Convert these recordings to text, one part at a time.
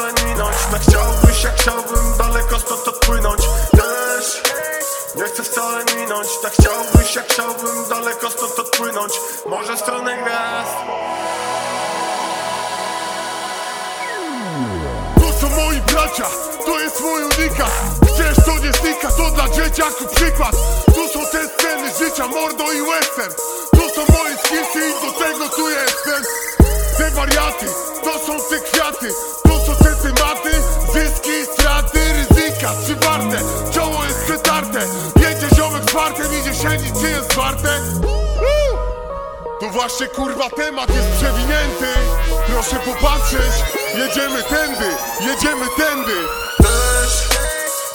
chciałem minąć chciałbyś, jak chciałbym daleko stąd odpłynąć. Też nie chcę wcale minąć Tak chciałbyś, jak chciałbym daleko stąd odpłynąć. Może w stronę gwiazd. To są moi bracia, to jest mój unikat Chcesz, to nie znika, to dla dzieciaków przykład. Tu są te sceny życia, mordo i western. To są moje skillsy i do tego tu jestem. Te wariaty, to są te kwiaty. Ryzyka Czy warte, czoło jest przetarte. Jedzie ziomek z idzie siedzieć, czy jest warte? Tu właśnie kurwa temat jest przewinięty. Proszę popatrzeć, jedziemy tędy, jedziemy tędy. Też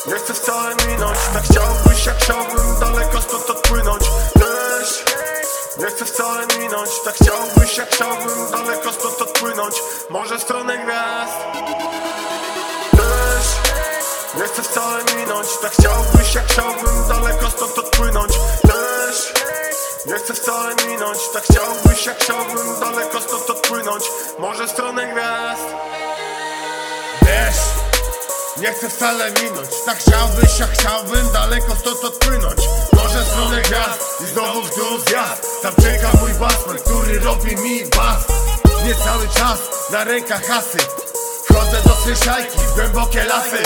nie chcę wcale minąć Tak chciałbyś, jak chciałbym daleko stąd odpłynąć. Też nie chcę wcale minąć Tak chciałbyś, jak chciałbym daleko stąd odpłynąć. Może w stronę gwiazd nie chcę wcale minąć Tak chciałbyś, jak chciałbym daleko stąd odpłynąć. Też nie chcę wcale minąć Tak chciałbyś, jak chciałbym daleko stąd odpłynąć. Może w stronę gwiazd? Wiesz, nie chcę wcale minąć Tak chciałbyś, jak chciałbym daleko stąd odpłynąć. Może w stronę gwiazd? I znowu w dół zjazd. Tam czeka mój basman, który robi mi bas. Nie cały czas na rękach hasy. Wchodzę do słyszajki w głębokie lasy